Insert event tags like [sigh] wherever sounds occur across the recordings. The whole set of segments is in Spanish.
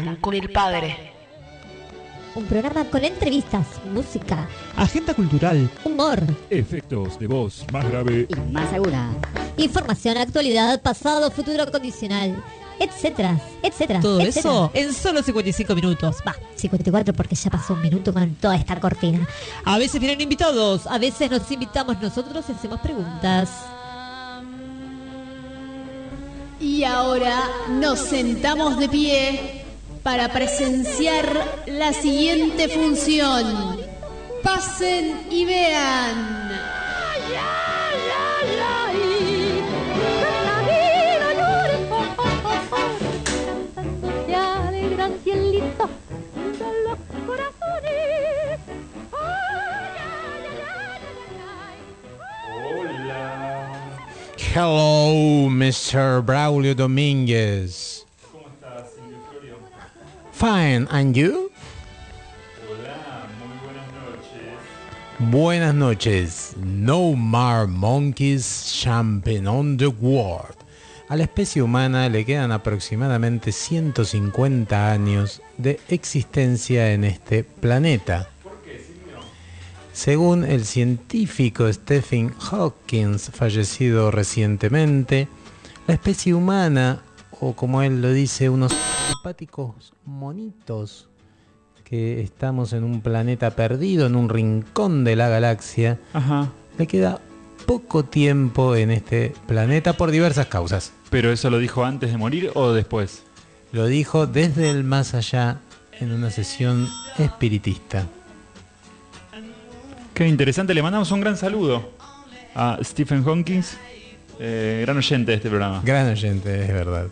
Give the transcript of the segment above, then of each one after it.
están con el padre. Un programa con entrevistas, música, Agenda cultural. humor, Efectos de voz más grave. y más segura. Información, actualidad, pasado, futuro condicional, etcétera, etcétera. Todo etcétera. eso en solo 55 minutos. Va, 54 porque ya pasó un minuto con toda esta cortina. A veces vienen invitados. A veces nos invitamos nosotros y hacemos preguntas. Y ahora nos sentamos de pie para presenciar la siguiente función. Pasen y vean. Hello, Mr. Braulio Domínguez. ¿Cómo estás, Silvio Florio? Fine, and you? Hola, muy buenas noches. Buenas noches. No more monkeys jumping on the world. A la especie humana le quedan aproximadamente 150 años de existencia en este planeta. Según el científico Stephen Hawking, fallecido recientemente, la especie humana, o como él lo dice, unos simpáticos monitos que estamos en un planeta perdido, en un rincón de la galaxia, Ajá. le queda poco tiempo en este planeta por diversas causas. ¿Pero eso lo dijo antes de morir o después? Lo dijo desde el más allá en una sesión espiritista. Qué interesante, le mandamos un gran saludo a Stephen Hawking, eh, gran oyente de este programa. Gran oyente, es verdad.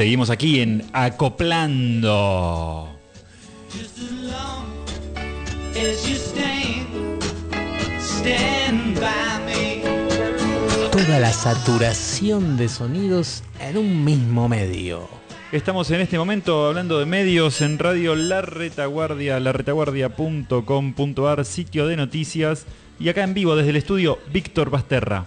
Seguimos aquí en Acoplando. Toda la saturación de sonidos en un mismo medio. Estamos en este momento hablando de medios en radio La Retaguardia, laretaguardia.com.ar, sitio de noticias. Y acá en vivo desde el estudio, Víctor Basterra.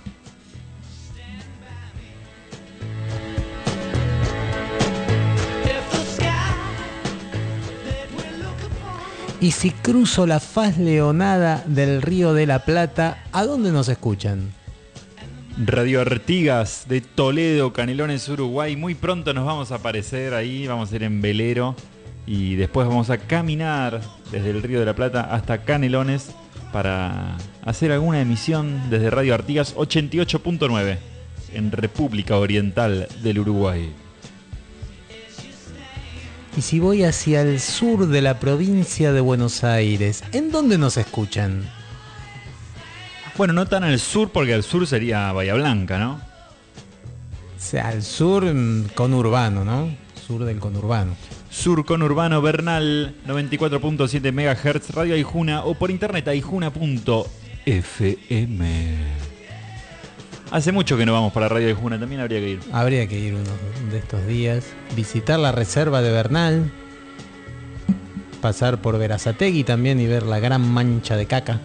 Y si cruzo la faz leonada del río de la Plata, ¿a dónde nos escuchan? Radio Artigas de Toledo, Canelones, Uruguay. Muy pronto nos vamos a aparecer ahí, vamos a ir en velero y después vamos a caminar desde el Río de la Plata hasta Canelones para hacer alguna emisión desde Radio Artigas 88.9 en República Oriental del Uruguay. Y si voy hacia el sur de la provincia de Buenos Aires, ¿en dónde nos escuchan? Bueno, no tan al sur porque al sur sería Bahía Blanca, ¿no? O sea, al sur mm, conurbano, ¿no? Sur del conurbano. Sur Conurbano Bernal 94.7 MHz, Radio Aijuna o por internet aijuna.fm. Hace mucho que no vamos para Radio Aijuna, también habría que ir. Habría que ir uno de estos días, visitar la reserva de Bernal, pasar por Verazategui también y ver la gran mancha de caca.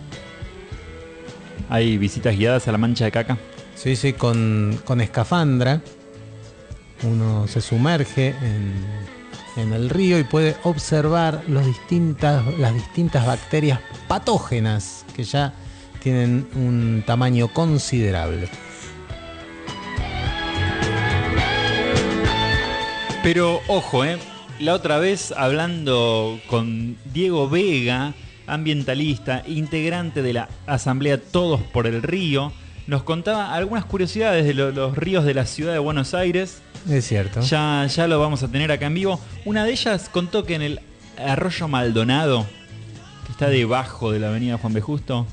Hay visitas guiadas a la mancha de caca. Sí, sí, con, con escafandra. Uno se sumerge en, en el río y puede observar los distintas, las distintas bacterias patógenas que ya tienen un tamaño considerable. Pero ojo, eh, la otra vez hablando con Diego Vega, ambientalista, integrante de la Asamblea Todos por el Río, nos contaba algunas curiosidades de lo- los ríos de la ciudad de Buenos Aires. Es cierto. Ya, ya lo vamos a tener acá en vivo. Una de ellas contó que en el arroyo Maldonado, que está debajo de la avenida Juan B. Justo,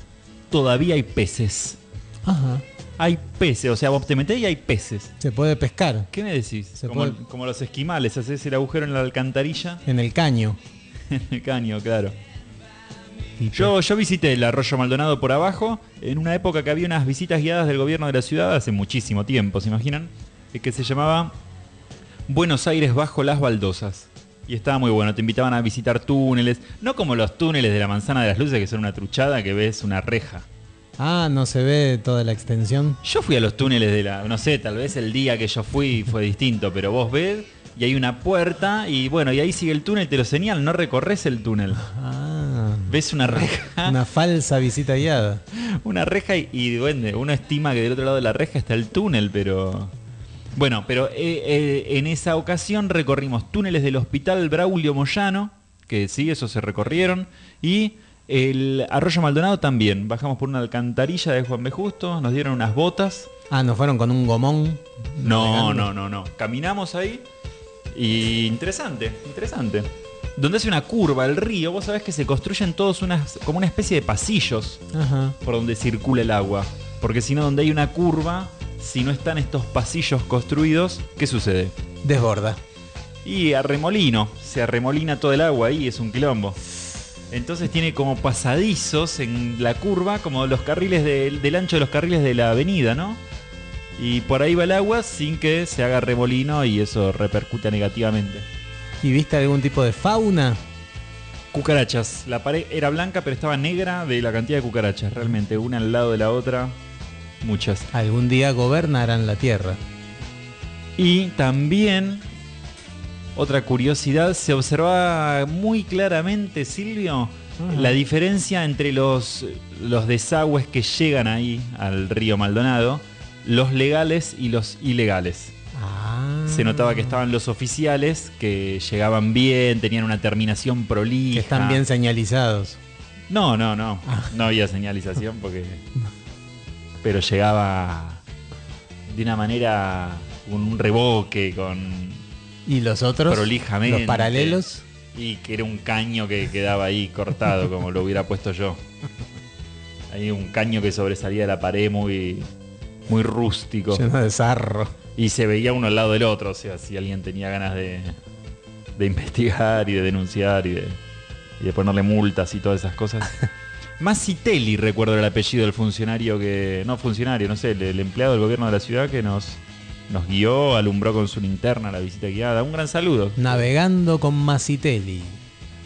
todavía hay peces. Ajá. Hay peces, o sea, vos te metés y hay peces. Se puede pescar ¿Qué me decís? Se Como, puede- como los esquimales, haces el agujero en la alcantarilla, en el caño. [laughs] en el caño, claro. Yo, yo visité el arroyo Maldonado por abajo, en una época que había unas visitas guiadas del gobierno de la ciudad, hace muchísimo tiempo, ¿se imaginan? Eh, Que se llamaba Buenos Aires bajo las baldosas. Y estaba muy bueno, te invitaban a visitar túneles, no como los túneles de la manzana de las luces que son una truchada que ves una reja. Ah, no se ve toda la extensión. Yo fui a los túneles de la, no sé, tal vez el día que yo fui fue distinto, pero vos ves y hay una puerta y bueno, y ahí sigue el túnel, te lo señal, no recorres el túnel. Ah, Ves una reja, una falsa visita guiada. una reja y, y bueno, uno estima que del otro lado de la reja está el túnel, pero... Bueno, pero eh, eh, en esa ocasión recorrimos túneles del Hospital Braulio Moyano, que sí, eso se recorrieron, y el Arroyo Maldonado también. Bajamos por una alcantarilla de Juan B. Justo, nos dieron unas botas. Ah, ¿nos fueron con un gomón? No, no, no, no. Caminamos ahí y interesante, interesante. Donde hace una curva el río, vos sabés que se construyen todos unas, como una especie de pasillos Ajá. por donde circula el agua. Porque si no, donde hay una curva, si no están estos pasillos construidos, ¿qué sucede? Desborda. Y arremolino, se arremolina todo el agua ahí, es un quilombo. Entonces tiene como pasadizos en la curva, como los carriles del- del ancho de los carriles de la avenida, ¿no? Y por ahí va el agua sin que se haga remolino y eso repercute negativamente. ¿Y viste algún tipo de fauna? Cucarachas. La pared era blanca pero estaba negra de la cantidad de cucarachas, realmente, una al lado de la otra. Muchas. Algún día gobernarán la tierra. Y también, otra curiosidad, se observaba muy claramente, Silvio, la diferencia entre los, los desagües que llegan ahí al río Maldonado, los legales y los ilegales. Ah. Se notaba que estaban los oficiales, que llegaban bien, tenían una terminación prolija. Que están bien señalizados. No, no, no. Ah. No había señalización porque. Pero llegaba de una manera. con un reboque, con. ¿Y los otros? prolijamente. ¿Los paralelos? Y que era un caño que quedaba ahí cortado, [laughs] como lo hubiera puesto yo. Hay un caño que sobresalía de la pared muy. muy rústico. Lleno de sarro. Y se veía uno al lado del otro, o sea, si alguien tenía ganas de, de investigar y de denunciar y de, y de ponerle multas y todas esas cosas. [laughs] Massitelli, recuerdo el apellido del funcionario que. No funcionario, no sé, el, el empleado del gobierno de la ciudad que nos, nos guió, alumbró con su linterna la visita guiada. Un gran saludo. Navegando con Massitelli.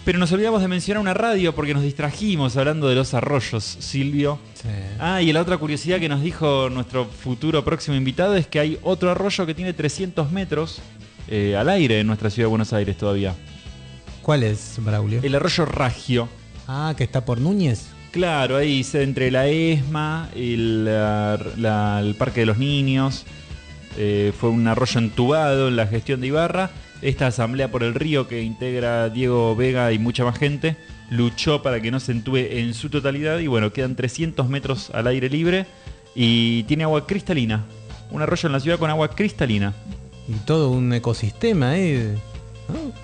Pero nos olvidamos de mencionar una radio porque nos distrajimos hablando de los arroyos, Silvio. Sí. Ah, y la otra curiosidad que nos dijo nuestro futuro próximo invitado es que hay otro arroyo que tiene 300 metros eh, al aire en nuestra ciudad de Buenos Aires todavía. ¿Cuál es, Braulio? El arroyo Ragio. Ah, que está por Núñez. Claro, ahí se- entre la ESMA la- la- el Parque de los Niños. Eh, fue un arroyo entubado en la gestión de Ibarra. Esta asamblea por el río que integra Diego Vega y mucha más gente luchó para que no se entube en su totalidad y bueno, quedan 300 metros al aire libre y tiene agua cristalina. Un arroyo en la ciudad con agua cristalina. Y todo un ecosistema, ¿eh?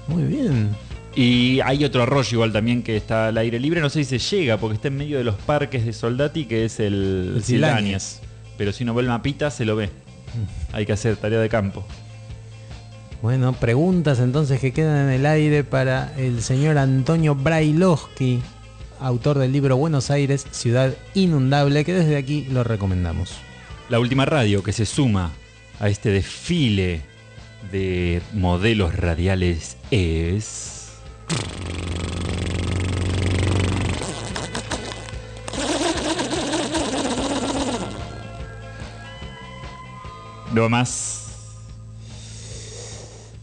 Muy bien. Y hay otro arroyo igual también que está al aire libre, no sé si se llega porque está en medio de los parques de Soldati que es el, El. Pero si uno ve el mapita se lo ve. Hay que hacer tarea de campo. Bueno, preguntas entonces que quedan en el aire para el señor Antonio Brailovsky, autor del libro Buenos Aires, Ciudad Inundable, que desde aquí lo recomendamos. La última radio que se suma a este desfile de modelos radiales es... No más.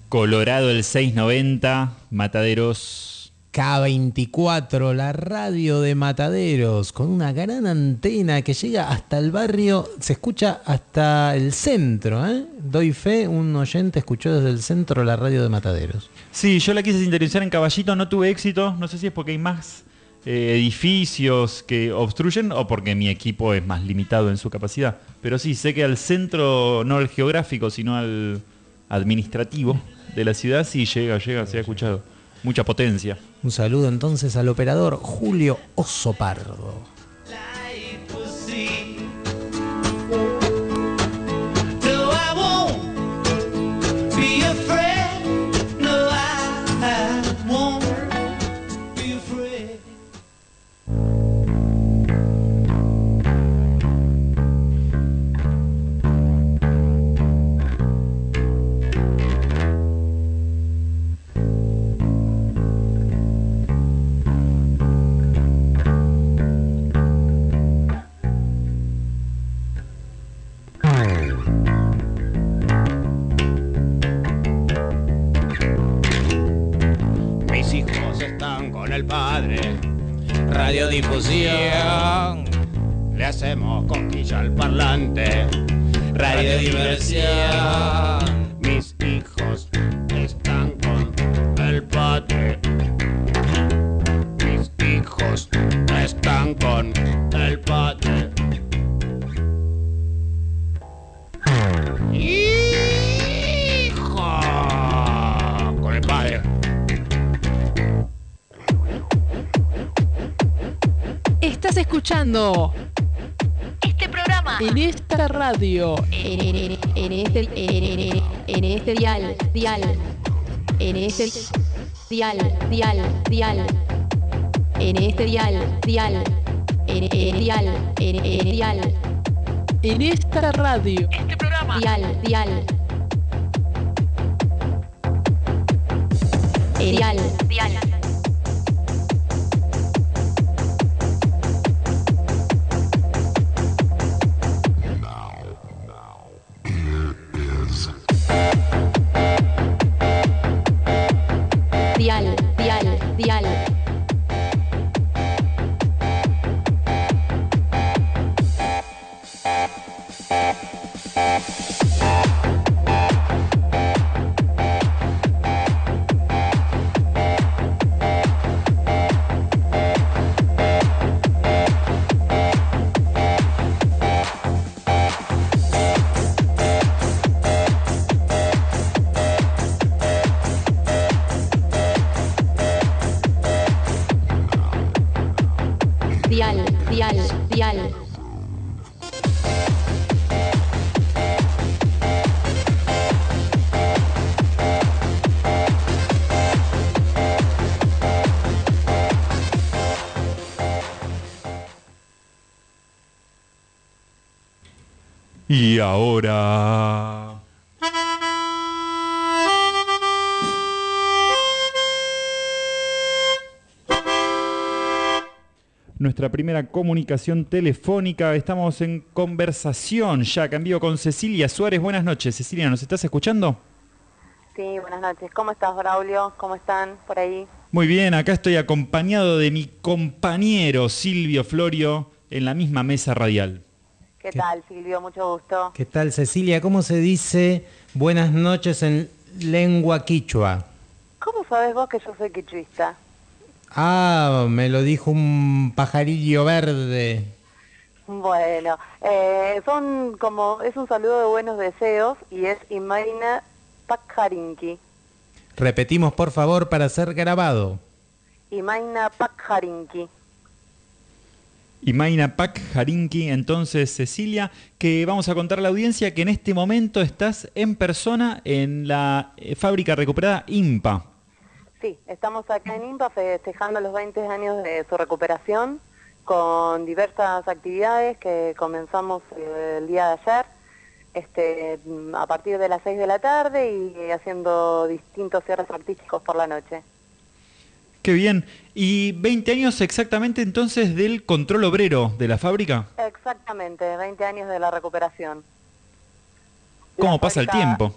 Colorado el 690, Mataderos. K24, la radio de Mataderos, con una gran antena que llega hasta el barrio, se escucha hasta el centro. ¿eh? Doy fe, un oyente escuchó desde el centro la radio de Mataderos. Sí, yo la quise sintonizar en Caballito, no tuve éxito. No sé si es porque hay más eh, edificios que obstruyen o porque mi equipo es más limitado en su capacidad. Pero sí, sé que al centro, no al geográfico, sino al administrativo de la ciudad, sí llega, llega, se ha escuchado. Mucha potencia. Un saludo entonces al operador Julio Osopardo. Radiodifusión. Le hacemos cosquilla al parlante. Radiodiversión. Escuchando Este programa en esta radio. en, en- en este en, este dial, dial, en este dial, dial, dial, en este dial, dial, en, en dial, en, en dial, En esta radio. dial. Eh, Dial, dial. Dial, Y ahora... Nuestra primera comunicación telefónica. Estamos en conversación ya, cambio con Cecilia Suárez. Buenas noches, Cecilia, ¿nos estás escuchando? Sí, buenas noches. ¿Cómo estás, Braulio? ¿Cómo están por ahí? Muy bien, acá estoy acompañado de mi compañero Silvio Florio en la misma mesa radial. ¿Qué, tal, Silvio? Mucho gusto. ¿Qué tal, Cecilia? ¿Cómo se dice buenas noches en lengua quichua? ¿Cómo sabes vos que yo soy quichuista? Ah, me lo dijo un pajarillo verde. Bueno, eh, son como, es un saludo de buenos deseos y es Imaina Pakharinki. Repetimos, por favor, para ser grabado. Imaina Pakharinki. Imaina Pak Harinki, entonces Cecilia, que vamos a contar a la audiencia que en este momento estás en persona en la eh, fábrica recuperada IMPA. Sí, estamos acá en IMPA festejando los 20 años de su recuperación con diversas actividades que comenzamos eh, el día de ayer este, a partir de las 6 de la tarde y haciendo distintos cierres artísticos por la noche. Qué bien. Y 20 años exactamente entonces del control obrero de la fábrica. Exactamente, 20 años de la recuperación. ¿Cómo La pasa el tiempo?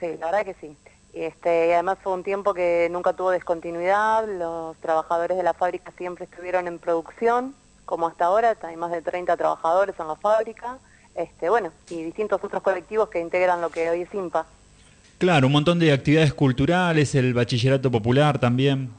Sí, la verdad que sí. Y Este, y además fue un tiempo que nunca tuvo descontinuidad, los trabajadores de la fábrica siempre estuvieron en producción, como hasta ahora, hay más de 30 trabajadores en la fábrica, este, bueno, y distintos otros colectivos que integran lo que hoy es IMPA. Claro, un montón de actividades culturales, el bachillerato popular también.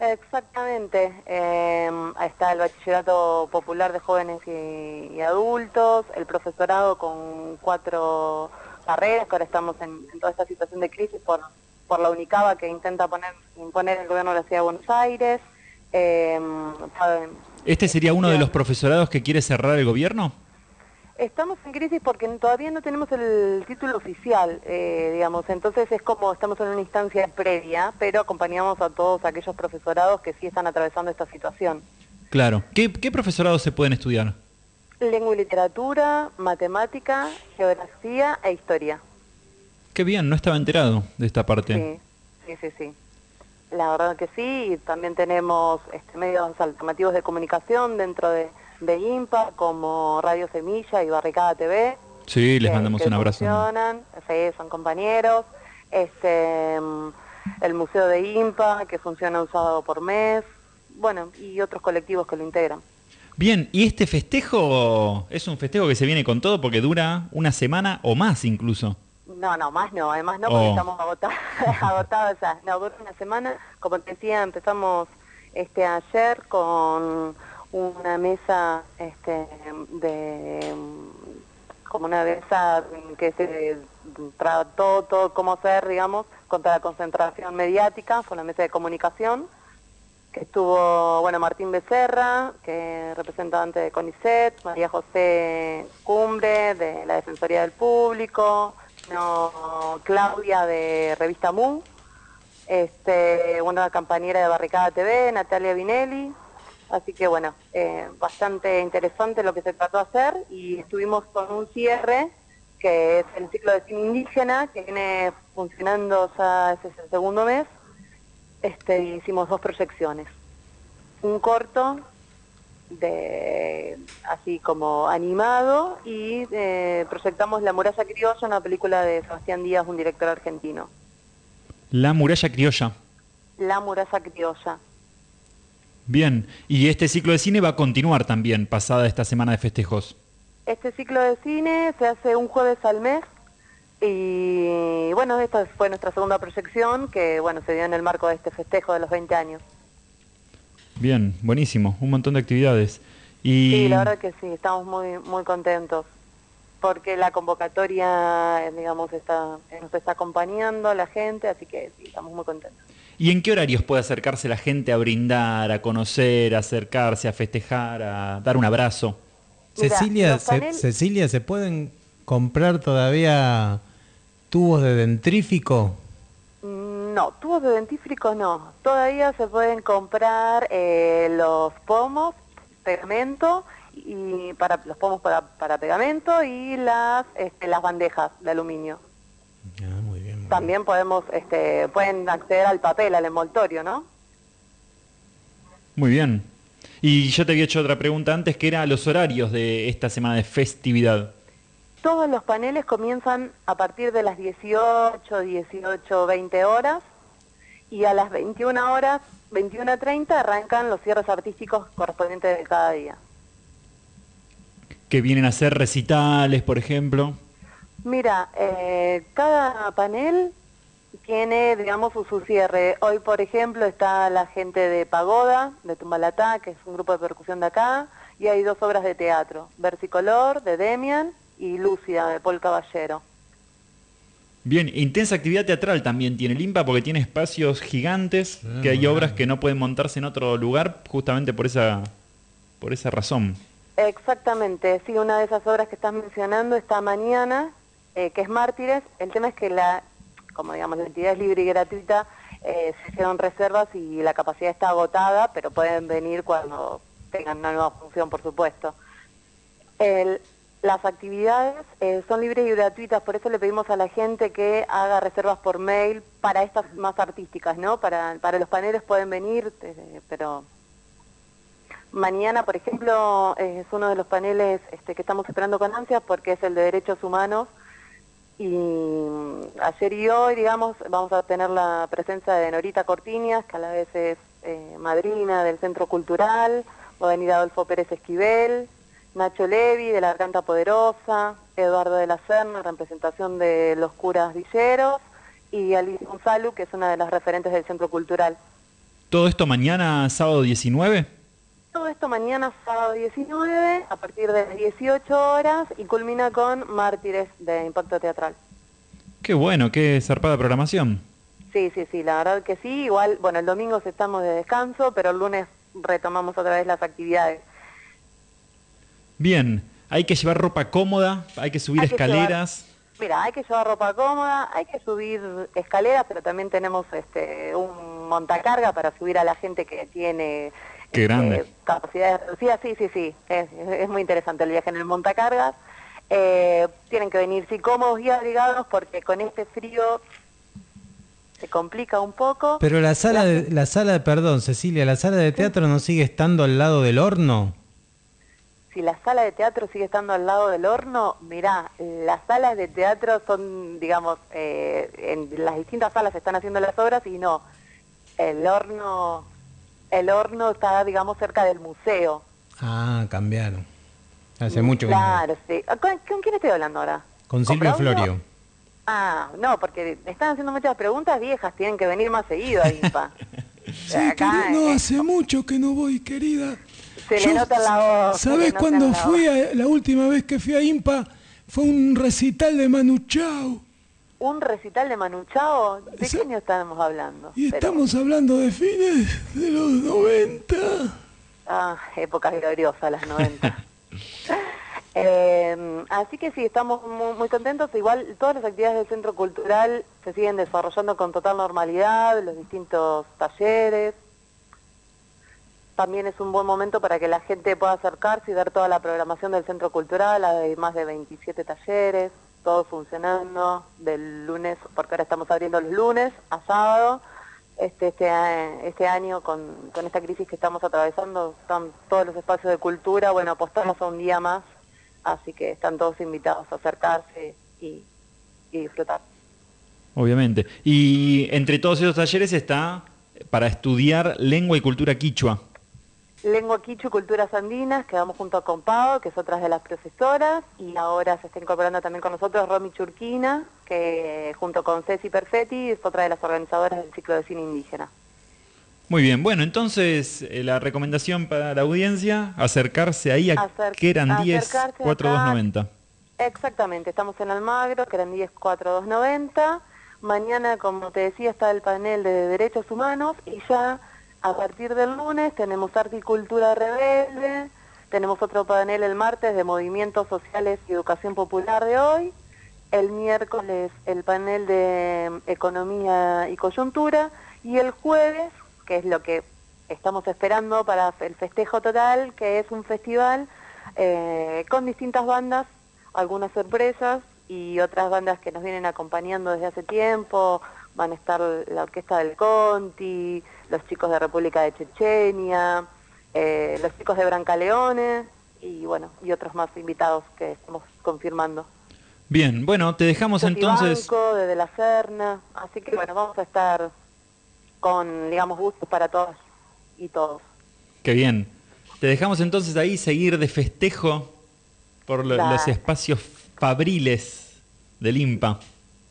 Exactamente, eh, está el Bachillerato Popular de Jóvenes y, y Adultos, el profesorado con cuatro carreras, que ahora estamos en, en toda esta situación de crisis por, por la UNICABA que intenta poner, imponer el gobierno de la Ciudad de Buenos Aires. eh, saben, ¿Este sería uno de los profesorados que quiere cerrar el gobierno? Estamos en crisis porque todavía no tenemos el título oficial, eh, digamos, entonces es como estamos en una instancia previa, pero acompañamos a todos aquellos profesorados que sí están atravesando esta situación. Claro. ¿Qué, qué profesorados se pueden estudiar? Lengua y literatura, matemática, geografía e historia. Qué bien, no estaba enterado de esta parte. Sí, sí, sí, sí. La verdad que sí, y también tenemos este, medios alternativos de comunicación dentro de, de IMPA, como Radio Semilla y Barricada TV. Sí, les que- mandamos que un abrazo. funcionan, sí, son compañeros. Este, mm, el Museo de IMPA, que funciona un sábado por mes, bueno, y otros colectivos que lo integran. Bien, y este festejo es un festejo que se viene con todo porque dura una semana o más incluso. No, no, más no, además no, porque Oh. estamos agotados, [laughs] agotados. No, dura una semana, como te decía, empezamos este ayer con una mesa este de como una mesa que se trató todo cómo hacer, digamos, contra la concentración mediática, fue una mesa de comunicación que estuvo, bueno, Martín Becerra, que es representante de CONICET, María José Cumbre, de la Defensoría del Público, no, Claudia de Revista MU, este, una compañera de Barricada TV, Natalia Vinelli, así que bueno, eh, bastante interesante lo que se trató de hacer y estuvimos con un cierre que es el ciclo de cine indígena, que viene funcionando ya ese es el segundo mes, este, hicimos dos proyecciones. Un corto de así como animado y eh, proyectamos La muralla criolla, una película de Sebastián Díaz, un director argentino. La muralla criolla. La muralla criolla. Bien, y este ciclo de cine va a continuar también pasada esta semana de festejos. Este ciclo de cine se hace un jueves al mes y bueno, esta fue nuestra segunda proyección que bueno, se dio en el marco de este festejo de los 20 años. Bien, buenísimo, un montón de actividades. Y Sí, la verdad que sí, estamos muy muy contentos porque la convocatoria, eh, digamos, está nos está acompañando a la gente, así que sí, estamos muy contentos. ¿Y en qué horarios puede acercarse la gente a brindar, a conocer, a acercarse, a festejar, a dar un abrazo? Mira, Cecilia, se, Cecilia, ¿se pueden comprar todavía tubos de dentrífico? Mm, No, tubos de dentífricos no. Todavía se pueden comprar eh, los pomos, pegamento y para los pomos para, para pegamento y las este, las bandejas de aluminio. Ah, muy bien. muy También podemos este, pueden acceder al papel, al envoltorio, ¿no? Muy bien. Y yo te había hecho otra pregunta antes, que era los horarios de esta semana de festividad. Todos los paneles comienzan a partir de las 18, 18, 20 horas y a las 21 horas, 21.30 arrancan los cierres artísticos correspondientes de cada día. Que vienen a ser recitales, por ejemplo. Mira, eh, cada panel tiene, digamos, su, su cierre. Hoy, por ejemplo, está la gente de Pagoda, de Tumbalatá, que es un grupo de percusión de acá, y hay dos obras de teatro, Versicolor, de Demian, y Lúcida, de Paul Caballero. Bien, intensa actividad teatral también tiene Limpa porque tiene espacios gigantes, que hay obras que no pueden montarse en otro lugar justamente por esa, por esa razón. Exactamente, sí, una de esas obras que estás mencionando está mañana, eh, que es Mártires. El tema es que la, como digamos, la entidad es libre y gratuita, eh, se hicieron reservas y la capacidad está agotada, pero pueden venir cuando tengan una nueva función, por supuesto. Las actividades eh, son libres y gratuitas, por eso le pedimos a la gente que haga reservas por mail para estas más artísticas, ¿no? Para, para los paneles pueden venir, pero Mañana, por ejemplo, es uno de los paneles este, que estamos esperando con ansias porque es el de derechos humanos. Y mm, ayer y hoy, digamos, vamos a tener la presencia de Norita Cortiñas, que a la vez es eh, madrina del Centro Cultural, va a venir Adolfo Pérez Esquivel, Nacho Levi de la Garganta Poderosa, Eduardo de la Serna, en representación de los curas villeros, y Alicia Gonzalo, que es una de las referentes del Centro Cultural. ¿Todo esto mañana, sábado 19? Todo esto mañana sábado 19 a partir de las 18 horas y culmina con Mártires de Impacto Teatral. Qué bueno, qué zarpada programación. Sí, sí, sí, la verdad que sí. Igual, bueno, el domingo estamos de descanso, pero el lunes retomamos otra vez las actividades. Bien, hay que llevar ropa cómoda, hay que subir Hay que escaleras. Mira, hay que llevar ropa cómoda, hay que subir escaleras, pero también tenemos este un montacarga para subir a la gente que tiene Qué grande. eh, capacidades reducidas. Sí, sí, sí, es, es muy interesante el viaje en el montacargas. Eh, tienen que venir sí cómodos y abrigados porque con este frío se complica un poco. Pero la sala, de, la sala, perdón, Cecilia, la sala de teatro no sigue estando al lado del horno. si la sala de teatro sigue estando al lado del horno, mirá, las salas de teatro son, digamos, eh, en las distintas salas se están haciendo las obras y no, el horno, el horno está, digamos, cerca del museo. Ah, cambiaron. Hace mucho que no. Claro, sí. Ah, ¿Con, con quién estoy hablando ahora? Con Silvio? Florio. Ah, no, porque me están haciendo muchas preguntas viejas, tienen que venir más seguido a IMPA. [laughs] Sí, Acá, no, hace mucho que no voy, querida. se le nota la voz. ¿Sabés cuándo la fui voz. a, la última vez que fui a IMPA? Fue un recital de Manu Chao. ¿Un recital de Manu Chao? ¿De Esa- qué año estamos hablando? Y Pero- estamos hablando de fines de los 90. Ah, épocas gloriosas, las 90. [laughs] Eh, así que sí, estamos muy, muy contentos. Igual todas las actividades del Centro Cultural se siguen desarrollando con total normalidad, los distintos talleres. También es un buen momento para que la gente pueda acercarse y ver toda la programación del Centro Cultural. Hay más de 27 talleres, todo funcionando del lunes, porque ahora estamos abriendo los lunes a sábado. Este, este, este año con, esta crisis que estamos atravesando, están todos los espacios de cultura, bueno, apostamos a un día más, así que están todos invitados a acercarse y disfrutar. Obviamente. Y entre todos esos talleres está para estudiar lengua y cultura quichua. Lengua Quichu y Culturas Andinas, que vamos junto con Pau, que es otra de las profesoras, y ahora se está incorporando también con nosotros Romy Churquina, que junto con Ceci Perfetti es otra de las organizadoras del ciclo de cine indígena. Muy bien, bueno, entonces eh, la recomendación para la audiencia, acercarse ahí a Acer- Querandíes acercarse acá. 4290. Exactamente, estamos en Almagro, que eran 104290. Mañana, como te decía, está el panel de derechos humanos y ya a partir del lunes tenemos arte y cultura rebelde, tenemos otro panel el martes de movimientos sociales y educación popular de hoy, el miércoles el panel de economía y coyuntura y el jueves, que es lo que estamos esperando para el festejo total, que es un festival eh, con distintas bandas, algunas sorpresas y otras bandas que nos vienen acompañando desde hace tiempo. Van a estar la Orquesta del Conti, los chicos de República de Chechenia, eh, los chicos de Brancaleone y bueno, y otros más invitados que estamos confirmando. Bien, bueno, te dejamos entonces... Banco, de De la Serna, así que bueno, vamos a estar con, digamos, gustos para todos y todos. Qué bien. Te dejamos entonces ahí seguir de festejo por los espacios fabriles del IMPA.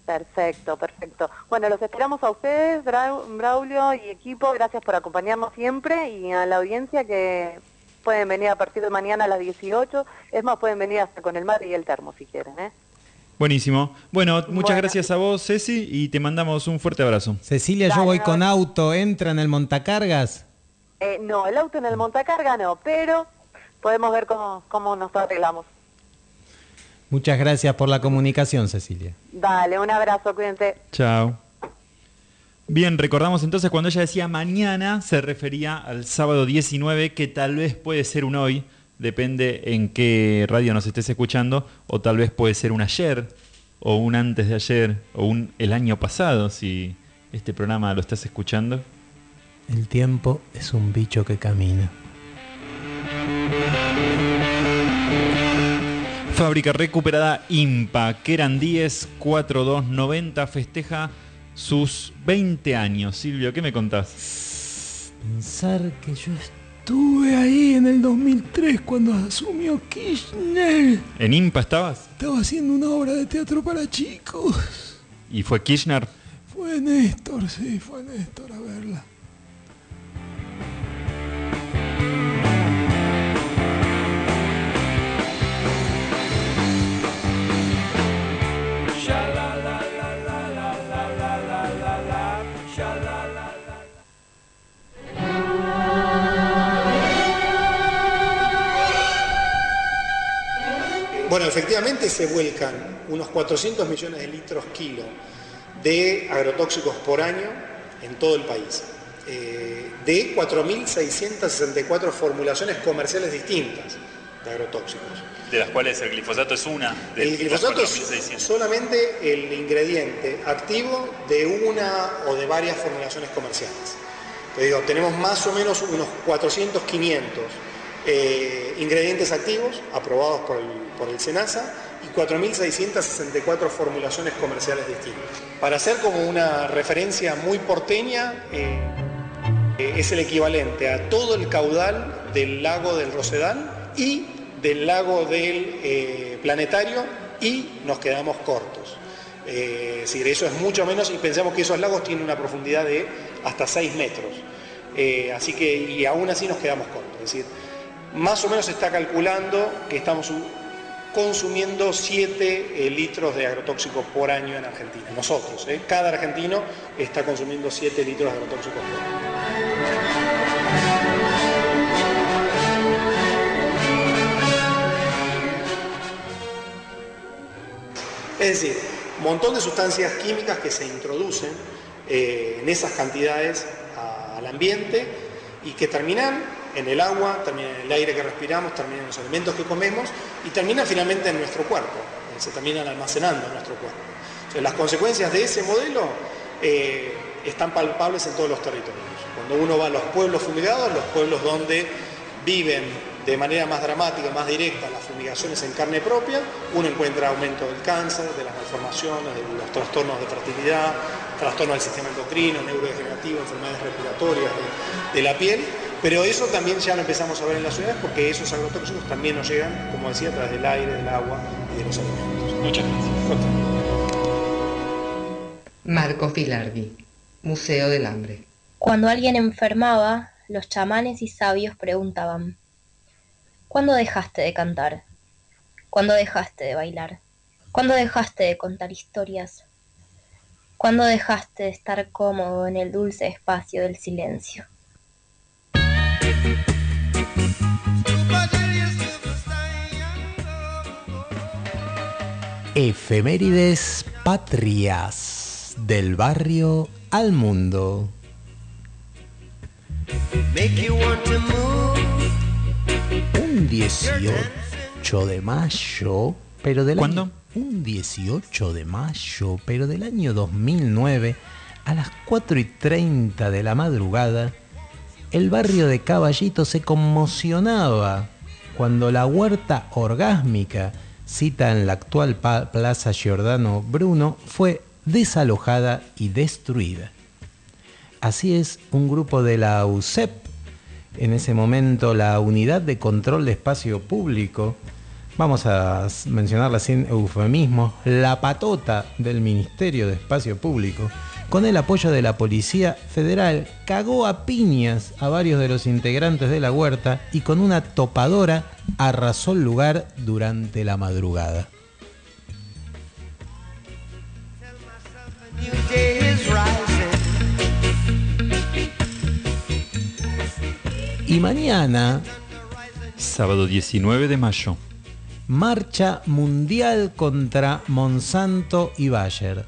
Perfecto, perfecto. Bueno, los esperamos a ustedes, Brau- Braulio y equipo, gracias por acompañarnos siempre y a la audiencia que pueden venir a partir de mañana a las 18, es más, pueden venir hasta con el mate y el termo si quieren, ¿eh? Buenísimo. Bueno, muchas Bueno. gracias a vos, Ceci, y te mandamos un fuerte abrazo. Cecilia, yo voy no. con auto, entra en el montacargas. Eh, no, el auto en el montacarga no, pero podemos ver cómo, cómo nos arreglamos. Muchas gracias por la comunicación, Cecilia. Dale, un abrazo, cuídense. Chao. Bien, recordamos entonces cuando ella decía mañana, se refería al sábado 19, que tal vez puede ser un hoy, depende en qué radio nos estés escuchando, o tal vez puede ser un ayer, o un antes de ayer, o un el año pasado, si este programa lo estás escuchando. El tiempo es un bicho que camina. Fábrica recuperada IMPA, Querandíes 4290, festeja sus 20 años. Silvio, ¿qué me contás? Pensar que yo Estuve ahí en el 2003 cuando asumió Kirchner. ¿En IMPA estabas? Estaba haciendo una obra de teatro para chicos. ¿Y fue Kirchner? Fue Néstor, sí, fue Néstor a verla. Bueno, efectivamente se vuelcan unos 400 millones de litros kilo de agrotóxicos por año en todo el país, eh, de 4.664 formulaciones comerciales distintas de agrotóxicos. De las cuales el glifosato es una. El glifosato es solamente el ingrediente activo de una o de varias formulaciones comerciales. Te digo, tenemos más o menos unos 400, 500 eh, ingredientes activos aprobados por el, por SENASA y 4.664 formulaciones comerciales distintas. Para hacer como una referencia muy porteña, eh, eh, es el equivalente a todo el caudal del lago del Rosedal y del lago del Planetario y nos quedamos cortos. Eh, es decir, eso es mucho menos y pensamos que esos lagos tienen una profundidad de hasta 6 metros. Así que, y aún así nos quedamos cortos. Es decir, más o menos se está calculando que estamos consumiendo 7 litros de agrotóxicos por año en Argentina. Nosotros, ¿eh? cada argentino está consumiendo 7 litros de agrotóxicos por año. Es decir, un montón de sustancias químicas que se introducen eh, en esas cantidades al ambiente y que terminan en el agua, terminan en el aire que respiramos, terminan en los alimentos que comemos y terminan finalmente en nuestro cuerpo, eh, se terminan almacenando en nuestro cuerpo. Las consecuencias de ese modelo eh, están palpables en todos los territorios. Cuando uno va a los pueblos fumigados, los pueblos donde viven de manera más dramática, más directa las fumigaciones en carne propia, uno encuentra aumento del cáncer, de las malformaciones, de los trastornos de fertilidad, trastornos del sistema endocrino, neurodegenerativo, enfermedades respiratorias de la piel, pero eso también ya lo empezamos a ver en las ciudades porque esos agrotóxicos también nos llegan, como decía, a través del aire, del agua y de los alimentos. Muchas gracias. Marco Filardi, Museo del Hambre. Cuando alguien enfermaba, los chamanes y sabios preguntaban, ¿Cuándo dejaste de cantar? ¿Cuándo dejaste de bailar? ¿Cuándo dejaste de contar historias? ¿Cuándo dejaste de estar cómodo en el dulce espacio del silencio? Efemérides patrias del barrio al mundo. Make you want to move. Un 18 de mayo, pero del año, un 18 de mayo, pero del año 2009, a las 4 y 30 de la madrugada, el barrio de Caballito se conmocionaba cuando la huerta orgásmica, cita en la actual Plaza Giordano Bruno, fue desalojada y destruida. Así es, un grupo de la UCEP, en ese momento la Unidad de Control de Espacio Público, vamos a mencionarla sin eufemismo, la patota del Ministerio de Espacio Público, con el apoyo de la Policía Federal, cagó a piñas a varios de los integrantes de la huerta y con una topadora arrasó el lugar durante la madrugada. Y mañana, Sábado 19 de mayo. marcha mundial contra Monsanto y Bayer.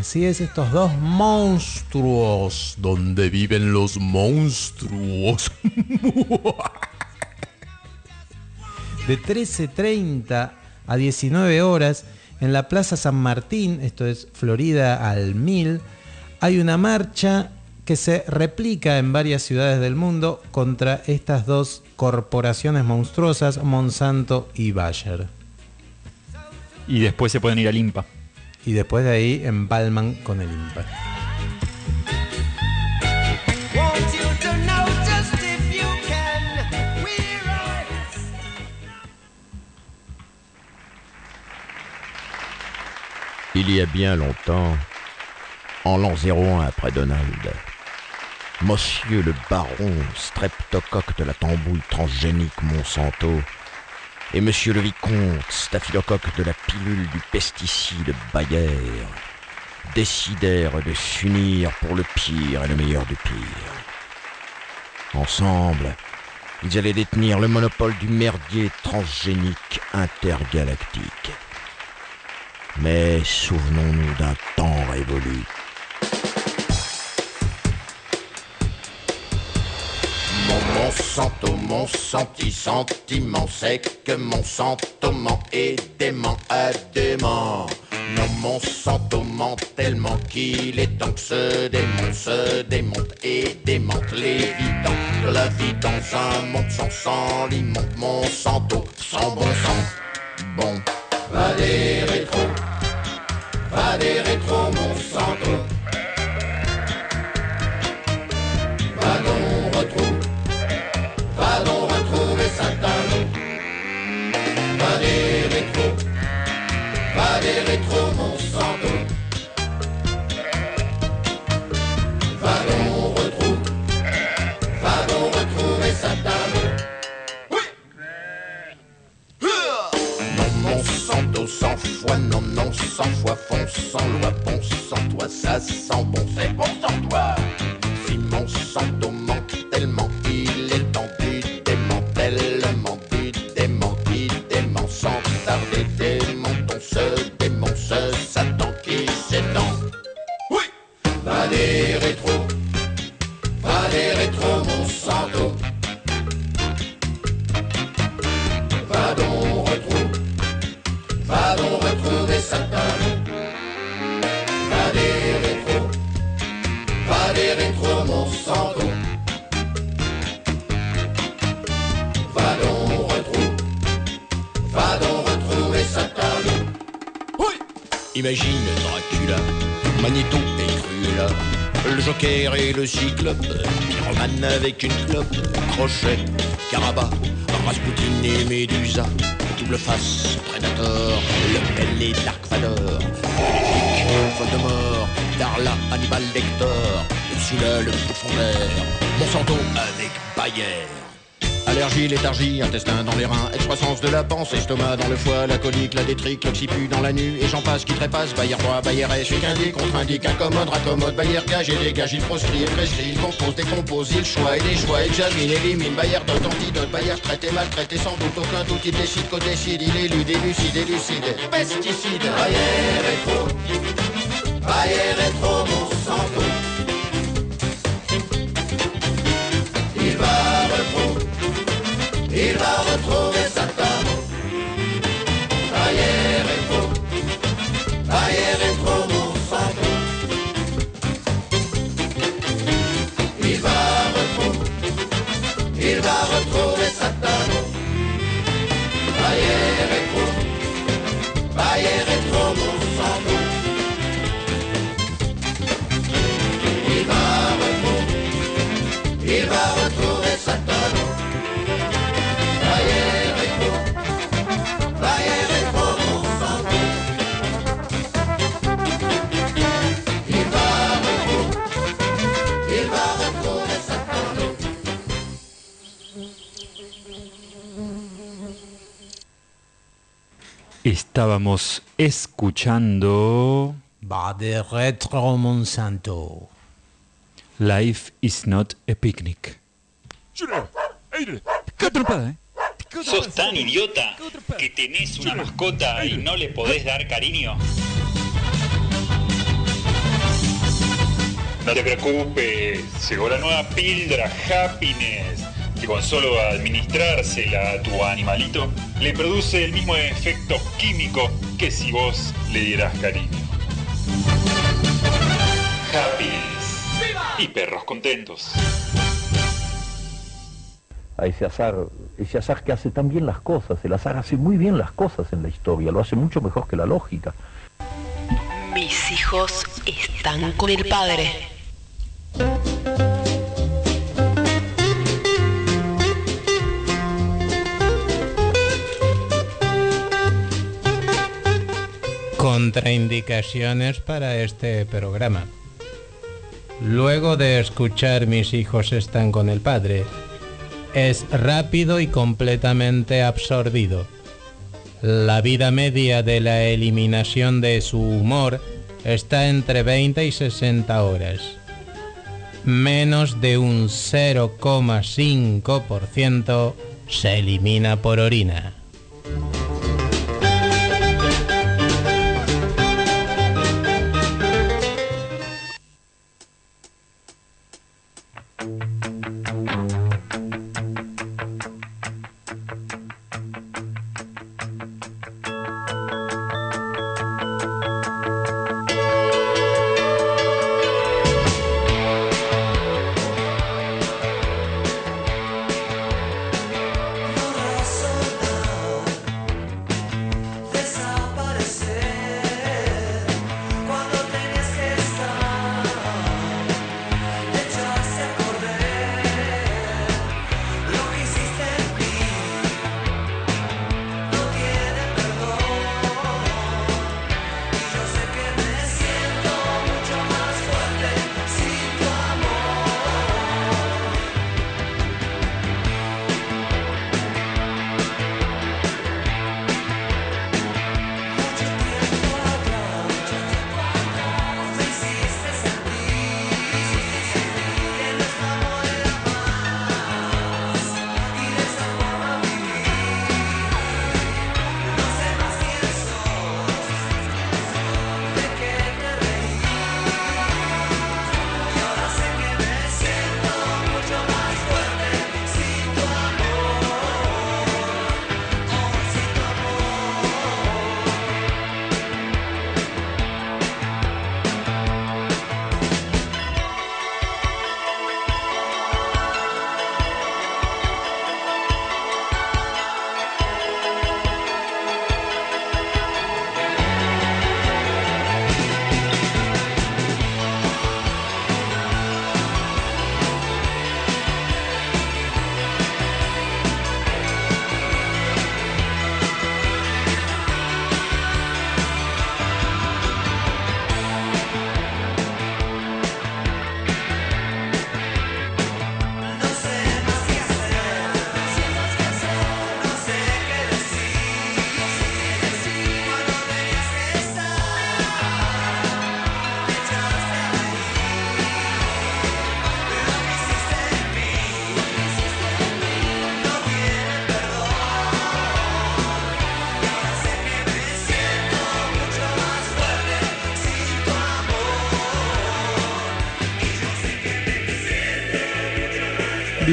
Así es, estos dos monstruos, donde viven los monstruos. [laughs] De 13.30 a 19 horas, en la Plaza San Martín, esto es Florida al 1000, hay una marcha que se replica en varias ciudades del mundo contra estas dos corporaciones monstruosas, Monsanto y Bayer. Y después se pueden ir al IMPA. Y después de ahí empalman con el Il y a bien longtemps, en l'an 01 après Donald, Monsieur le baron streptocoque de la tambouille transgénique Monsanto et Monsieur le vicomte staphylocoque de la pilule du pesticide Bayer décidèrent de s'unir pour le pire et le meilleur du pire. Ensemble, ils allaient détenir le monopole du merdier transgénique intergalactique. Mais souvenons-nous d'un temps révolu. Mon Monsanti, sentiment sec, Monsanto ment et dément à dément. Non, Monsanto ment tellement qu'il est temps que ce démon se démonte et démente l'évident. de la vie dans un monde sans sang, l'immonde Monsanto, sans bon. Bon, va des rétro, va des rétro Monsanto. Va va des rétro Monsanto. Va donc retrouve, va donc retrouver Satan. Non, Monsanto cent fois, non, le Cyclope, Pyromane avec une clope, Crochet, Caraba, Rasputin et Médusa, Double Face, Predator, Le Pen et Dark Vador, Voldemort, Darla, Hannibal Lecter, Ursula le bouffon vert, Monsanto avec Bayer. Allergie, léthargie, intestin dans les reins, excroissance de la panse, estomac dans le foie, la colique, la détrique, l'occiput dans la nuit, et j'en passe qui trépasse, Bayer 3, Bayer S, fait qu'indique, contre-indique, incommode, raccommode, Bayer gage et dégage, il proscrit, il prescrit, il compose, décompose, il choix et des choix, examine, élimine, Bayer dote, antidote, Bayer traité, maltraité, sans doute, aucun doute, il décide, co-décide, il élude, élucide, élucide, pesticide, Bayer rétro, Bayer rétro, Monsanto. Escuchando Va de retro Monsanto. Life is not a picnic. ¿Sos tan idiota que tenés una mascota y no le podés dar cariño? No te preocupes, llegó la nueva píldora Happiness, que con solo administrársela a tu animalito, le produce el mismo efecto químico que si vos le dieras cariño. Happiness. Y perros contentos. a ese azar, ese azar que hace tan bien las cosas, el azar hace muy bien las cosas en la historia, lo hace mucho mejor que la lógica. Mis hijos están con el padre. Contraindicaciones para este programa. Luego de escuchar Mis hijos están con el padre, es rápido y completamente absorbido. La vida media de la eliminación de su humor está entre 20 y 60 horas. Menos de un 0,5% se elimina por orina.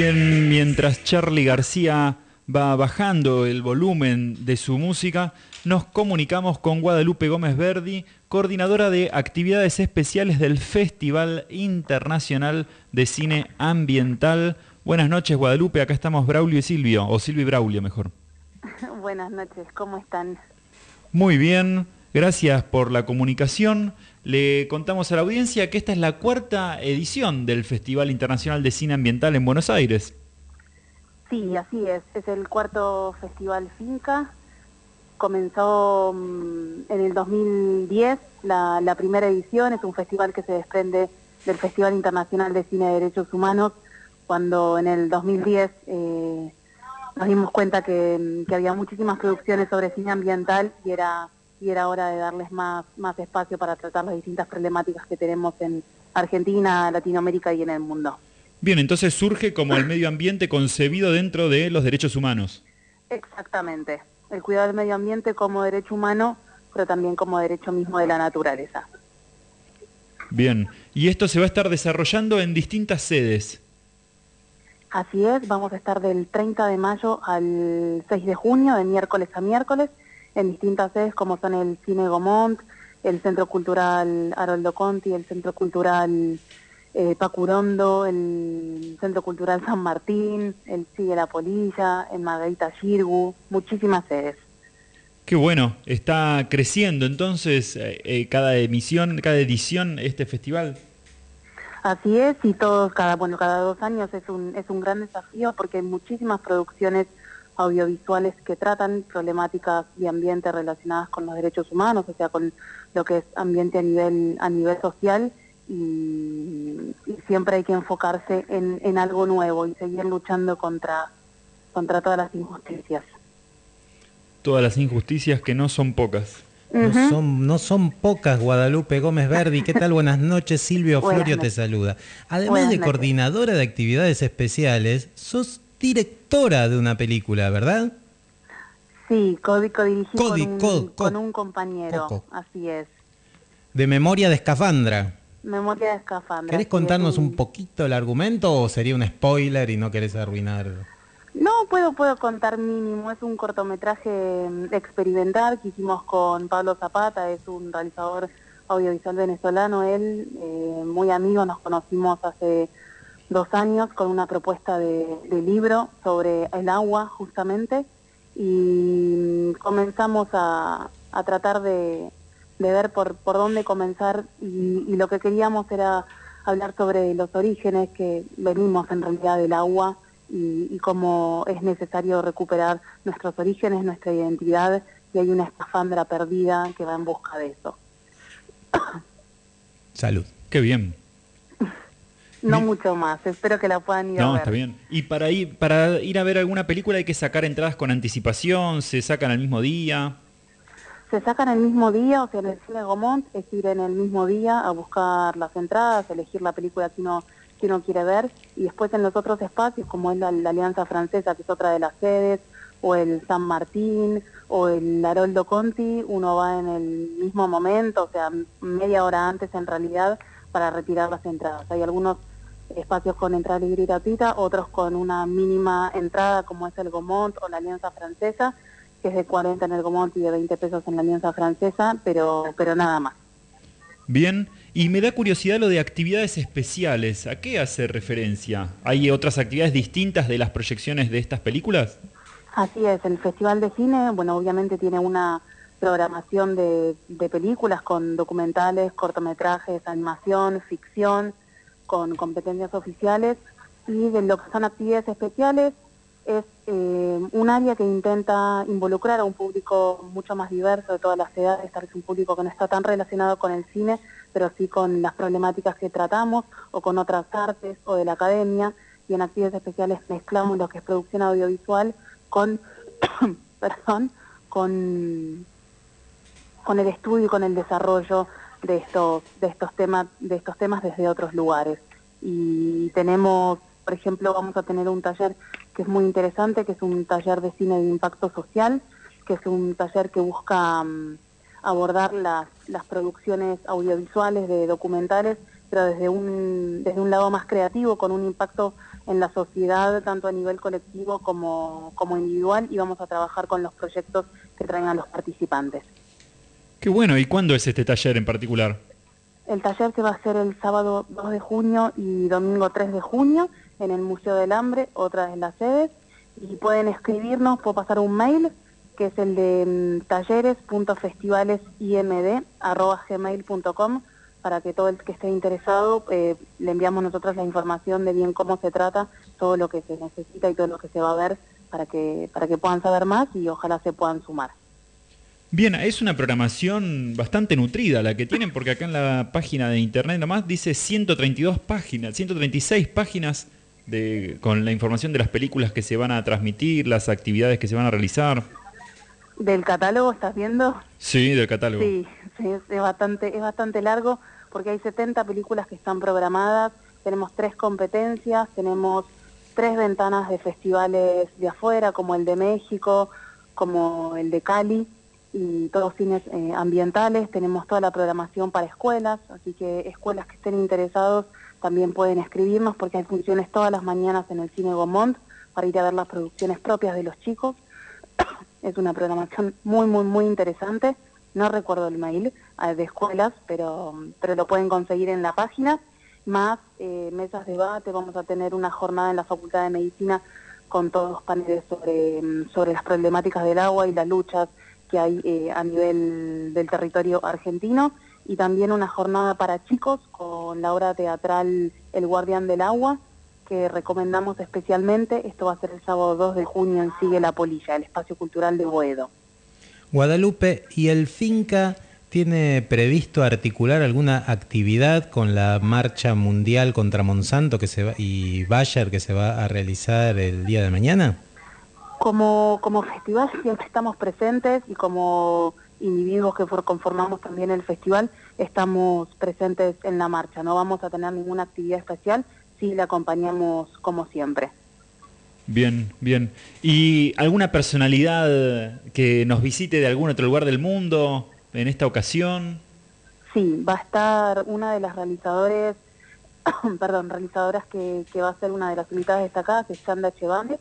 Bien, mientras Charlie García va bajando el volumen de su música, nos comunicamos con Guadalupe Gómez Verdi, coordinadora de actividades especiales del Festival Internacional de Cine Ambiental. Buenas noches, Guadalupe. Acá estamos Braulio y Silvio, o Silvio y Braulio mejor. [laughs] Buenas noches, ¿cómo están? Muy bien, gracias por la comunicación. Le contamos a la audiencia que esta es la cuarta edición del Festival Internacional de Cine Ambiental en Buenos Aires. Sí, así es. Es el cuarto festival Finca. Comenzó mm, en el 2010 la, la primera edición. Es un festival que se desprende del Festival Internacional de Cine de Derechos Humanos, cuando en el 2010 eh, nos dimos cuenta que, que había muchísimas producciones sobre cine ambiental y era y era hora de darles más, más espacio para tratar las distintas problemáticas que tenemos en Argentina, Latinoamérica y en el mundo. Bien, entonces surge como el medio ambiente concebido dentro de los derechos humanos. Exactamente. El cuidado del medio ambiente como derecho humano, pero también como derecho mismo de la naturaleza. Bien, y esto se va a estar desarrollando en distintas sedes. Así es, vamos a estar del 30 de mayo al 6 de junio, de miércoles a miércoles, en distintas sedes como son el Cine Gomont, el Centro Cultural Haroldo Conti, el Centro Cultural eh, Pacurondo, el Centro Cultural San Martín, el Sigue la Polilla, el Margarita Girgu, muchísimas sedes. Qué bueno, está creciendo entonces eh, eh, cada emisión, cada edición este festival. Así es, y todos, cada, bueno, cada dos años es un, es un gran desafío porque hay muchísimas producciones audiovisuales que tratan problemáticas de ambiente relacionadas con los derechos humanos, o sea, con lo que es ambiente a nivel, a nivel social, y, y siempre hay que enfocarse en, en algo nuevo y seguir luchando contra, contra todas las injusticias. Todas las injusticias que no son pocas. No son, no son pocas, Guadalupe Gómez Verdi. ¿Qué tal? Buenas noches, Silvio Buenas Florio te saluda. Además Buenas de noches. coordinadora de actividades especiales, sos directora de una película, ¿verdad? Sí, co-dirigí Codi- con, un, con compañero, coco. así es. De Memoria de Escafandra. Memoria de escafandra. ¿Querés contarnos un poquito el argumento o sería un spoiler y no querés arruinar? No, puedo, puedo contar mínimo. Es un cortometraje mm, experimental que hicimos con Pablo Zapata, es un realizador audiovisual venezolano. Él, eh, muy amigo, nos conocimos hace dos años con una propuesta de, de libro sobre el agua, justamente, y mm, comenzamos a, a tratar de, de ver por, por dónde comenzar y, lo que queríamos era hablar sobre los orígenes que venimos en realidad del agua y, y cómo es necesario recuperar nuestros orígenes, nuestra identidad y hay una escafandra perdida que va en busca de eso. Salud. Qué bien. No mucho más, espero que la puedan ir a No, ver. está bien. Y para ir, para ir a ver alguna película hay que sacar entradas con anticipación, se sacan al mismo día. Se sacan el mismo día, o sea, en el cine Gomont es ir en el mismo día a buscar las entradas, elegir la película que uno, que uno quiere ver, y después en los otros espacios, como es la, la Alianza Francesa, que es otra de las sedes, o el San Martín, o el Haroldo Conti, uno va en el mismo momento, o sea, media hora antes en realidad, para retirar las entradas. Hay algunos espacios con entrada libre y gratuita, otros con una mínima entrada, como es el Gomont o la Alianza Francesa, que es de 40 en el Gomont y de 20 pesos en la Alianza Francesa, pero, pero nada más. Bien, y me da curiosidad lo de actividades especiales. ¿A qué hace referencia? ¿Hay otras actividades distintas de las proyecciones de estas películas? Así es, el Festival de Cine, bueno, obviamente tiene una programación de, de películas con documentales, cortometrajes, animación, ficción, con competencias oficiales. Y de lo que son actividades especiales es eh, un área que intenta involucrar a un público mucho más diverso de todas las edades, tal vez un público que no está tan relacionado con el cine, pero sí con las problemáticas que tratamos o con otras artes o de la academia. Y en actividades especiales mezclamos lo que es producción audiovisual con, [coughs] perdón, con, con el estudio y con el desarrollo de estos, temas, de estos temas desde otros lugares. Y tenemos, por ejemplo, vamos a tener un taller que es muy interesante, que es un taller de cine de impacto social, que es un taller que busca mm, abordar las, las producciones audiovisuales de documentales pero desde un, desde un lado más creativo, con un impacto en la sociedad, tanto a nivel colectivo como, como individual, y vamos a trabajar con los proyectos que traigan los participantes. Qué bueno, ¿y cuándo es este taller en particular? El taller se va a hacer el sábado 2 de junio y domingo 3 de junio en el Museo del Hambre, otra de las sedes, y pueden escribirnos, puedo pasar un mail, que es el de mm, talleres.festivalesIMD.gmail.com para que todo el que esté interesado eh, le enviamos nosotros la información de bien cómo se trata, todo lo que se necesita y todo lo que se va a ver para que, para que puedan saber más y ojalá se puedan sumar. Bien, es una programación bastante nutrida la que tienen, porque acá en la página de internet nomás dice 132 páginas, 136 páginas de, con la información de las películas que se van a transmitir, las actividades que se van a realizar. ¿Del catálogo estás viendo? Sí, del catálogo. Sí, sí, es, bastante, es bastante largo porque hay 70 películas que están programadas, tenemos tres competencias, tenemos tres ventanas de festivales de afuera, como el de México, como el de Cali, y todos cines eh, ambientales, tenemos toda la programación para escuelas, así que escuelas que estén interesados también pueden escribirnos porque hay funciones todas las mañanas en el Cine Gomont para ir a ver las producciones propias de los chicos. [coughs] es una programación muy, muy, muy interesante. No recuerdo el mail eh, de escuelas, pero, pero lo pueden conseguir en la página. Más eh, mesas de debate, vamos a tener una jornada en la Facultad de Medicina con todos los paneles sobre, sobre las problemáticas del agua y las luchas que hay eh, a nivel del territorio argentino y también una jornada para chicos con la obra teatral El Guardián del Agua, que recomendamos especialmente. Esto va a ser el sábado 2 de junio en Sigue la Polilla, el espacio cultural de Boedo. Guadalupe, ¿y el Finca tiene previsto articular alguna actividad con la marcha mundial contra Monsanto que se va, y Bayer que se va a realizar el día de mañana? Como, como festival siempre estamos presentes y como individuos que for- conformamos también el festival estamos presentes en la marcha. No vamos a tener ninguna actividad especial, sí la acompañamos como siempre. Bien, bien. ¿Y alguna personalidad que nos visite de algún otro lugar del mundo en esta ocasión? Sí, va a estar una de las realizadores, [coughs] perdón, realizadoras que, que va a ser una de las invitadas destacadas, es Chanda Echevanes,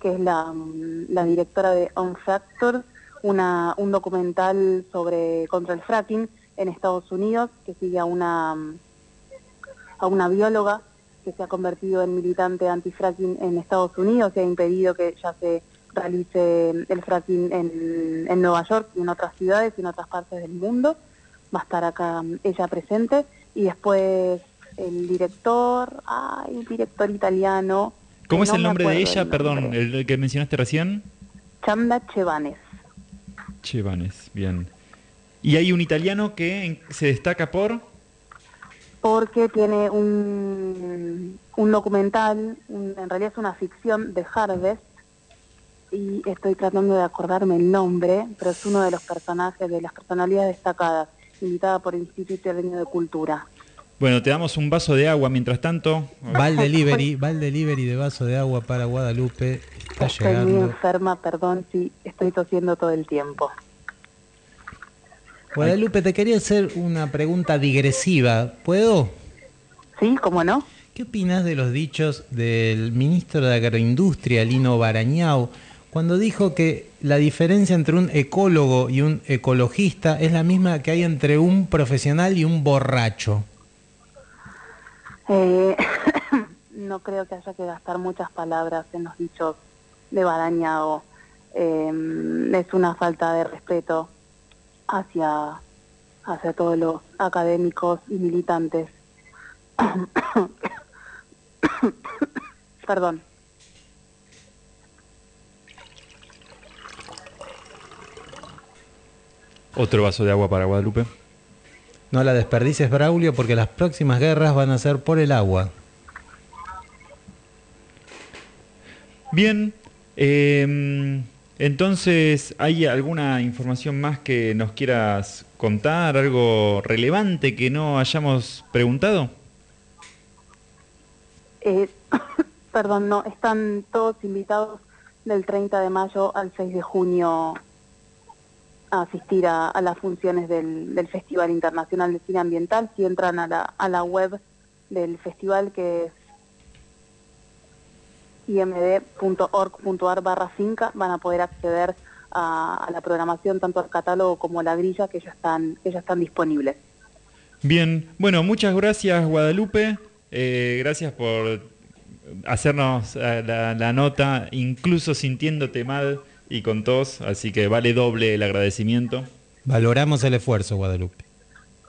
que es la, mm, la directora de On Factor, una, un documental sobre contra el fracking en Estados Unidos, que sigue a una, mm, a una bióloga que se ha convertido en militante anti-fracking en Estados Unidos y ha impedido que ya se realice el fracking en, en Nueva York y en otras ciudades y en otras partes del mundo. Va a estar acá mm, ella presente y después el director, ay, el director italiano. ¿Cómo es no el nombre de ella? el Perdón, nombre. el que mencionaste recién. Chanda Chevanes. Chevanes, bien. Y hay un italiano que se destaca por... porque tiene un, un documental, un- en realidad es una ficción de Harvest, y estoy tratando de acordarme el nombre, pero es uno de los personajes, de las personalidades destacadas, invitada por el Instituto Italiano de Cultura. Bueno, te damos un vaso de agua mientras tanto. Va el delivery, va el delivery de vaso de agua para Guadalupe. Está Estoy muy llegando. enferma, perdón si estoy tosiendo todo el tiempo. Guadalupe, te quería hacer una pregunta digresiva. ¿Puedo? Sí, ¿cómo no? ¿Qué opinas de los dichos del ministro de Agroindustria, Lino Barañao, cuando dijo que la diferencia entre un ecólogo y un ecologista es la misma que hay entre un profesional y un borracho? Eh, [laughs] no creo que haya que gastar muchas palabras en los dichos de Barañao. Eh, es una falta de respeto hacia, hacia todos los académicos y militantes. [coughs] Perdón. Otro vaso de agua para Guadalupe. No la desperdicies, Braulio, porque las próximas guerras van a ser por el agua. Bien, eh, entonces, ¿hay alguna información más que nos quieras contar? ¿Algo relevante que no hayamos preguntado? Eh, [coughs] perdón, no, están todos invitados del 30 de mayo al 6 de junio a asistir a, a las funciones del, Festival Internacional de Cine Ambiental. Si entran a la, a la web del festival que es imd.org.ar barra finca, van a poder acceder a, la programación, tanto al catálogo como a la grilla que ya están, que ya están disponibles. Bien, bueno, muchas gracias Guadalupe, Eh, gracias por hacernos eh, la nota, incluso sintiéndote mal y con tos, así que vale doble el agradecimiento. Valoramos el esfuerzo, Guadalupe.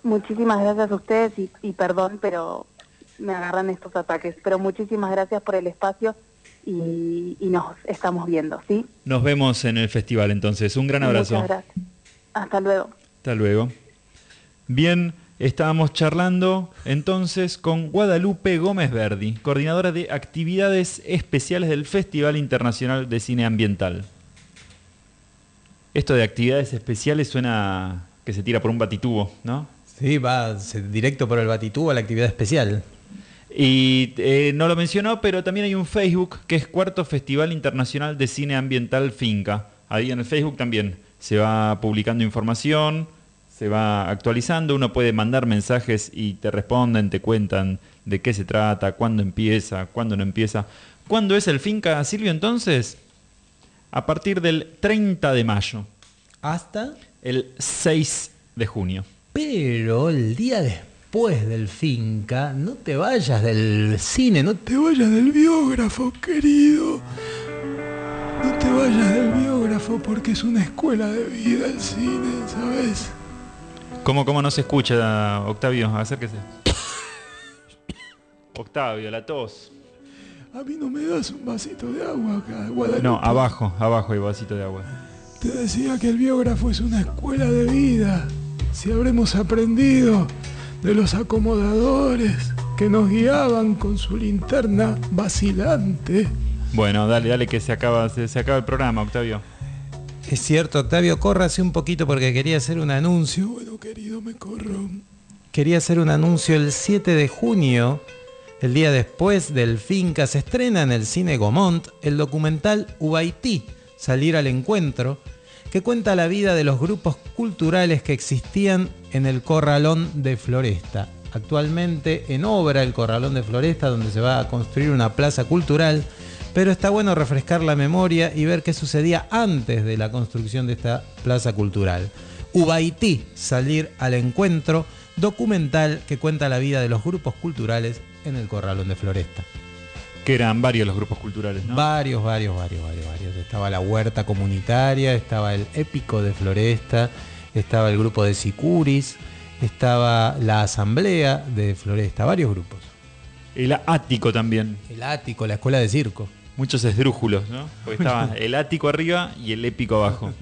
Muchísimas gracias a ustedes y, y perdón, pero me agarran estos ataques. Pero muchísimas gracias por el espacio y, y nos estamos viendo, ¿sí? Nos vemos en el festival entonces, un gran abrazo. Muchas gracias. Hasta luego. Hasta luego. Bien, estábamos charlando entonces con Guadalupe Gómez Verdi, coordinadora de actividades especiales del Festival Internacional de Cine Ambiental. Esto de actividades especiales suena que se tira por un batitubo, ¿no? Sí, va directo por el batitubo a la actividad especial. Y eh, no lo mencionó, pero también hay un Facebook que es Cuarto Festival Internacional de Cine Ambiental Finca. Ahí en el Facebook también se va publicando información, se va actualizando, uno puede mandar mensajes y te responden, te cuentan de qué se trata, cuándo empieza, cuándo no empieza. ¿Cuándo es el Finca, Silvio, entonces? A partir del 30 de mayo. ¿Hasta? El 6 de junio. Pero el día después del finca, no te vayas del cine, no te vayas del biógrafo, querido. No te vayas del biógrafo porque es una escuela de vida el cine, ¿sabes? ¿Cómo, cómo no se escucha, Octavio? Acérquese. [coughs] Octavio, la tos. A mí no me das un vasito de agua acá, Guadalupe. No, abajo, abajo hay vasito de agua. Te decía que el biógrafo es una escuela de vida. Si habremos aprendido de los acomodadores que nos guiaban con su linterna vacilante. Bueno, dale, dale que se acaba, se, se acaba el programa, Octavio. Es cierto, Octavio, córrase un poquito porque quería hacer un anuncio. Bueno, querido, me corro. Quería hacer un anuncio el 7 de junio, el día después del Finca, se estrena en el cine Gomont el documental Ubaití, Salir al Encuentro, que cuenta la vida de los grupos culturales que existían en el Corralón de Floresta. Actualmente en obra el Corralón de Floresta, donde se va a construir una plaza cultural, pero está bueno refrescar la memoria y ver qué sucedía antes de la construcción de esta plaza cultural. Ubaití, Salir al Encuentro, documental que cuenta la vida de los grupos culturales en el Corralón de Floresta. Que eran varios los grupos culturales, ¿no? Varios, varios, varios, varios, varios. Estaba la huerta comunitaria, estaba el épico de Floresta, estaba el grupo de Sicuris, estaba la asamblea de Floresta, varios grupos. El ático también. El ático, la escuela de circo. Muchos esdrújulos, ¿no? Porque estaba [laughs] el ático arriba y el épico abajo.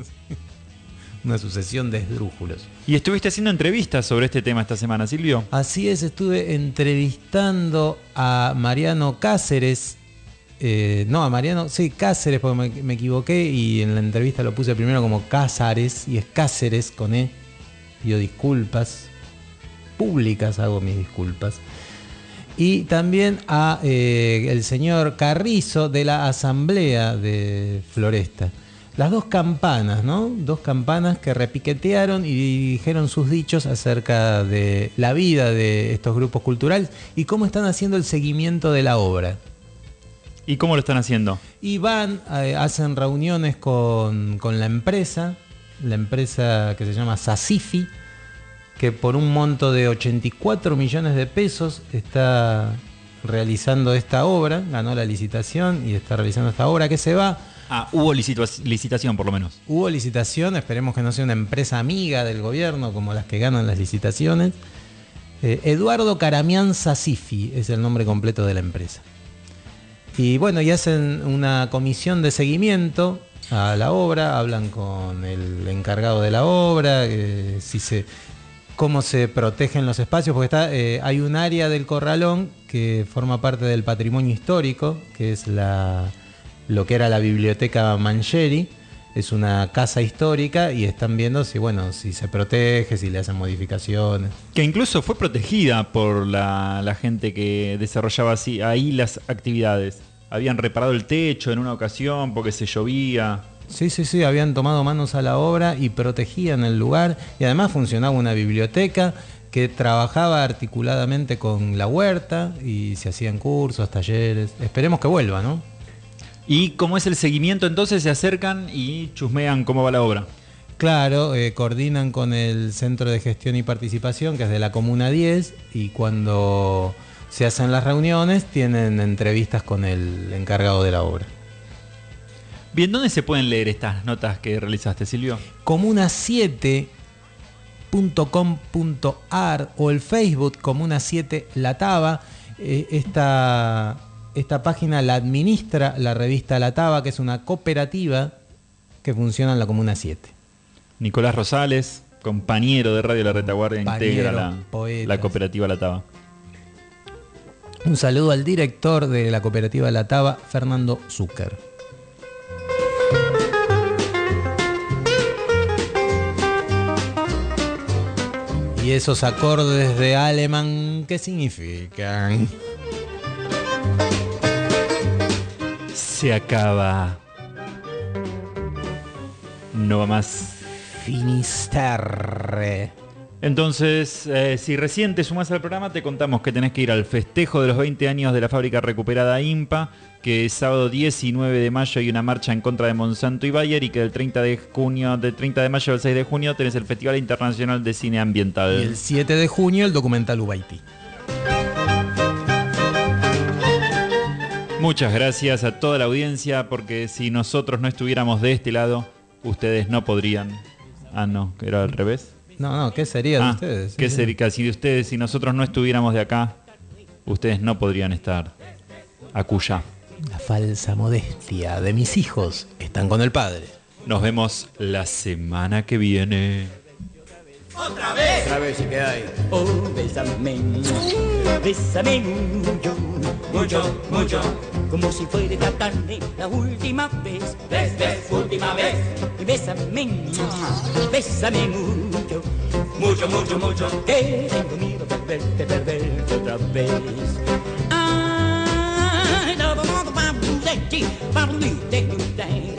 Una sucesión de esdrújulos. Y estuviste haciendo entrevistas sobre este tema esta semana, Silvio. Así es, estuve entrevistando a Mariano Cáceres. eh, no, a Mariano, sí, Cáceres, porque me, me equivoqué y en la entrevista lo puse primero como Cázares y es Cáceres con E. Pido disculpas públicas, hago mis disculpas. Y también a eh, el señor Carrizo de la Asamblea de Floresta. Las dos campanas, ¿no? Dos campanas que repiquetearon y dijeron sus dichos acerca de la vida de estos grupos culturales y cómo están haciendo el seguimiento de la obra. ¿Y cómo lo están haciendo? Y van, eh, hacen reuniones con, con la empresa, la empresa que se llama Sasifi, que por un monto de 84 millones de pesos está realizando esta obra, ganó la licitación y está realizando esta obra que se va. Ah, hubo licita- licitación por lo menos. Hubo licitación, esperemos que no sea una empresa amiga del gobierno como las que ganan las licitaciones. Eh, Eduardo Caramián Sasifi es el nombre completo de la empresa. Y bueno, y hacen una comisión de seguimiento a la obra, hablan con el encargado de la obra, eh, si se, cómo se protegen los espacios, porque está, eh, hay un área del corralón que forma parte del patrimonio histórico, que es la, lo que era la biblioteca Mancheri, es una casa histórica y están viendo si bueno, si se protege, si le hacen modificaciones. Que incluso fue protegida por la, la gente que desarrollaba así, ahí las actividades. Habían reparado el techo en una ocasión porque se llovía. Sí, sí, sí, habían tomado manos a la obra y protegían el lugar y además funcionaba una biblioteca que trabajaba articuladamente con la huerta y se hacían cursos, talleres. Esperemos que vuelva, ¿no? ¿Y cómo es el seguimiento entonces? Se acercan y chusmean cómo va la obra. Claro, eh, coordinan con el Centro de Gestión y Participación, que es de la Comuna 10, y cuando se hacen las reuniones tienen entrevistas con el encargado de la obra. Bien, ¿dónde se pueden leer estas notas que realizaste, Silvio? comuna7.com.ar o el Facebook Comuna 7 La Taba. Eh, esta, esta página la administra la revista La Taba, que es una cooperativa que funciona en la Comuna 7. Nicolás Rosales, compañero de Radio La Retaguardia, integra la cooperativa La Taba. Un saludo al director de la cooperativa La Taba, Fernando Zucker. Y esos acordes de alemán, ¿qué significan? Se acaba. No va más. Finisterre. Entonces, eh, si recién te sumás al programa, te contamos que tenés que ir al festejo de los 20 años de la fábrica recuperada IMPA, que es sábado 19 de mayo hay una marcha en contra de Monsanto y Bayer y que del 30 de junio, del 30 de mayo al 6 de junio tenés el Festival Internacional de Cine Ambiental. Y el 7 de junio el documental Ubaiti. Muchas gracias a toda la audiencia, porque si nosotros no estuviéramos de este lado, ustedes no podrían. Ah, no, que era al revés. No, no, ¿qué sería de Ah, ustedes? ¿Qué sería? Si de ustedes, si nosotros no estuviéramos de acá, ustedes no podrían estar acuya. La falsa modestia de mis hijos están con el padre. Nos vemos la semana que viene. Otra vez. Otra vez que hay. Oh, bésame. Bésame mucho, mucho, mucho. Como si fuera a darme la última vez. Vez, vez, última vez. Y bésame, niña, bésame mucho. Mucho, mucho, mucho. Que tengo miedo de verte, perderte otra vez. I love another one, let you, probably take you down.